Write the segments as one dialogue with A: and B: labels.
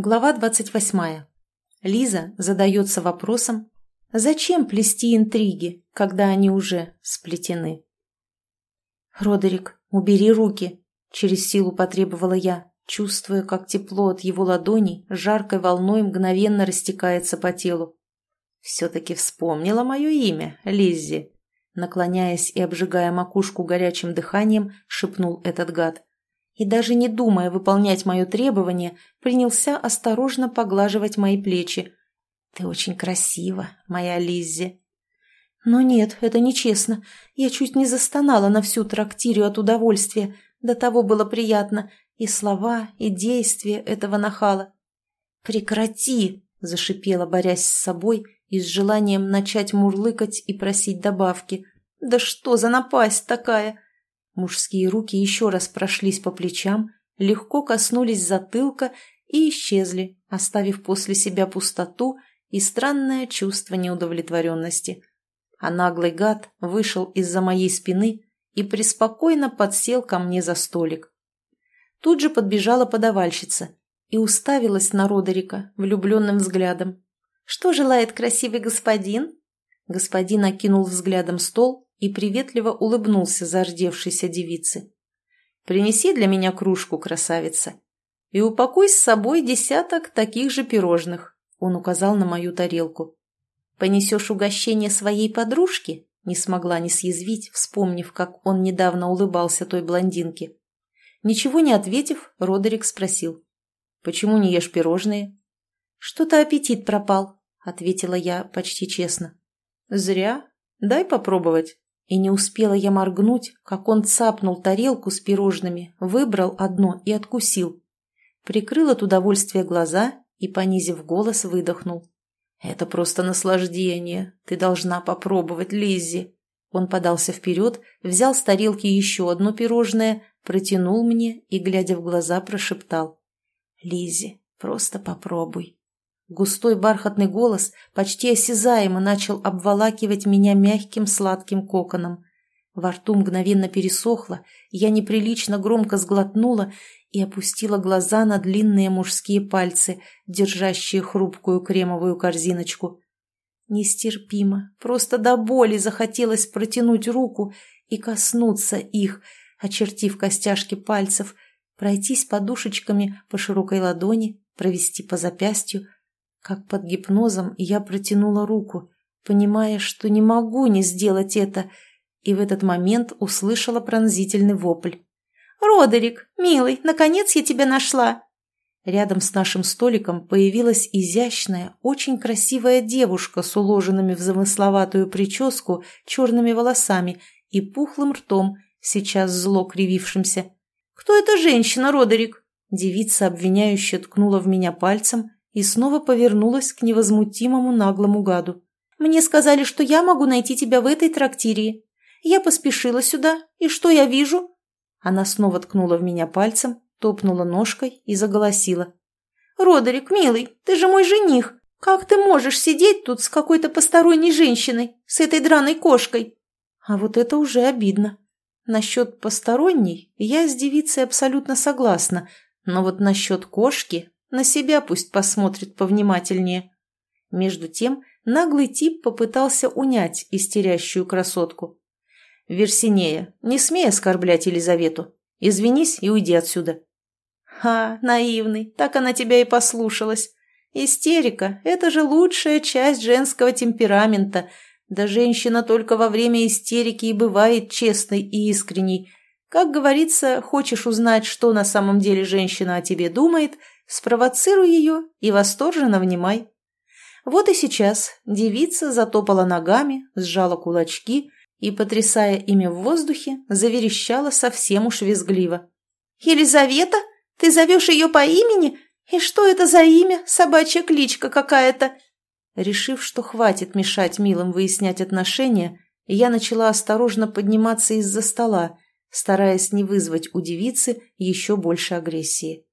A: Глава 28. Лиза задается вопросом, зачем плести интриги, когда они уже сплетены? «Родерик, убери руки!» – через силу потребовала я, чувствуя, как тепло от его ладоней жаркой волной мгновенно растекается по телу. «Все-таки вспомнила мое имя, Лиззи!» Наклоняясь и обжигая макушку горячим дыханием, шепнул этот гад и даже не думая выполнять мое требование, принялся осторожно поглаживать мои плечи. «Ты очень красива, моя Лиззи». «Но нет, это нечестно. Я чуть не застонала на всю трактирию от удовольствия. До того было приятно. И слова, и действия этого нахала». «Прекрати!» – зашипела, борясь с собой и с желанием начать мурлыкать и просить добавки. «Да что за напасть такая!» Мужские руки еще раз прошлись по плечам, легко коснулись затылка и исчезли, оставив после себя пустоту и странное чувство неудовлетворенности. А наглый гад вышел из-за моей спины и преспокойно подсел ко мне за столик. Тут же подбежала подавальщица и уставилась на Родерика влюбленным взглядом. «Что желает красивый господин?» Господин окинул взглядом стол и приветливо улыбнулся зардевшейся девице. «Принеси для меня кружку, красавица, и упакуй с собой десяток таких же пирожных», — он указал на мою тарелку. «Понесешь угощение своей подружке?» — не смогла не съязвить, вспомнив, как он недавно улыбался той блондинке. Ничего не ответив, Родерик спросил. «Почему не ешь пирожные?» «Что-то аппетит пропал», — ответила я почти честно. «Зря. Дай попробовать». И не успела я моргнуть, как он цапнул тарелку с пирожными, выбрал одно и откусил. Прикрыл от удовольствия глаза и, понизив голос, выдохнул. «Это просто наслаждение. Ты должна попробовать, Лиззи». Он подался вперед, взял с тарелки еще одно пирожное, протянул мне и, глядя в глаза, прошептал. «Лиззи, просто попробуй». Густой бархатный голос почти осязаемо начал обволакивать меня мягким сладким коконом. Во рту мгновенно пересохло, я неприлично громко сглотнула и опустила глаза на длинные мужские пальцы, держащие хрупкую кремовую корзиночку. Нестерпимо, просто до боли захотелось протянуть руку и коснуться их, очертив костяшки пальцев, пройтись подушечками по широкой ладони, провести по запястью, как под гипнозом я протянула руку, понимая, что не могу не сделать это, и в этот момент услышала пронзительный вопль. «Родерик, милый, наконец я тебя нашла!» Рядом с нашим столиком появилась изящная, очень красивая девушка с уложенными в замысловатую прическу черными волосами и пухлым ртом, сейчас зло кривившимся. «Кто эта женщина, Родерик?» Девица обвиняюще ткнула в меня пальцем и снова повернулась к невозмутимому наглому гаду. «Мне сказали, что я могу найти тебя в этой трактирии. Я поспешила сюда, и что я вижу?» Она снова ткнула в меня пальцем, топнула ножкой и заголосила. «Родерик, милый, ты же мой жених. Как ты можешь сидеть тут с какой-то посторонней женщиной, с этой драной кошкой?» А вот это уже обидно. Насчет посторонней я с девицей абсолютно согласна, но вот насчет кошки на себя пусть посмотрит повнимательнее. Между тем наглый тип попытался унять истерящую красотку. «Версинея, не смей оскорблять Елизавету. Извинись и уйди отсюда». «Ха, наивный, так она тебя и послушалась. Истерика – это же лучшая часть женского темперамента. Да женщина только во время истерики и бывает честной и искренней. Как говорится, хочешь узнать, что на самом деле женщина о тебе думает – Спровоцируй ее и восторженно внимай. Вот и сейчас девица затопала ногами, сжала кулачки и, потрясая ими в воздухе, заверещала совсем уж визгливо. «Елизавета? Ты зовешь ее по имени? И что это за имя? Собачья кличка какая-то!» Решив, что хватит мешать милым выяснять отношения, я начала осторожно подниматься из-за стола, стараясь не вызвать у девицы еще больше агрессии.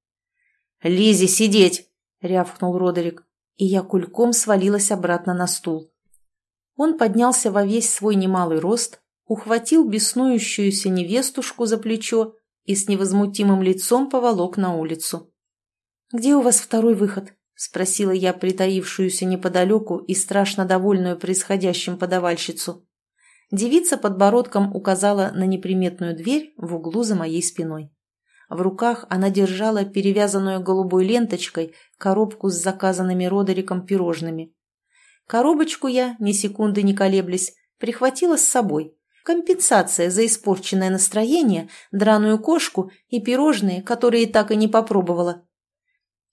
A: Лизе сидеть!» — рявкнул Родерик, и я кульком свалилась обратно на стул. Он поднялся во весь свой немалый рост, ухватил беснующуюся невестушку за плечо и с невозмутимым лицом поволок на улицу. где у вас второй выход?» — спросила я притаившуюся неподалеку и страшно довольную происходящим подавальщицу. Девица подбородком указала на неприметную дверь в углу за моей спиной. В руках она держала перевязанную голубой ленточкой коробку с заказанными Родериком пирожными. Коробочку я, ни секунды не колеблясь, прихватила с собой. Компенсация за испорченное настроение, драную кошку и пирожные, которые так и не попробовала.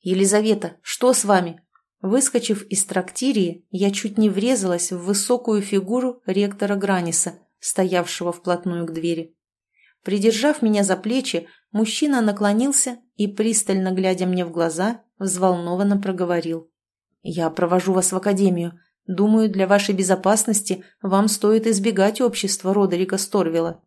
A: «Елизавета, что с вами?» Выскочив из трактирии, я чуть не врезалась в высокую фигуру ректора Граниса, стоявшего вплотную к двери. Придержав меня за плечи, мужчина наклонился и, пристально глядя мне в глаза, взволнованно проговорил. «Я провожу вас в академию. Думаю, для вашей безопасности вам стоит избегать общества Родерика Сторвилла.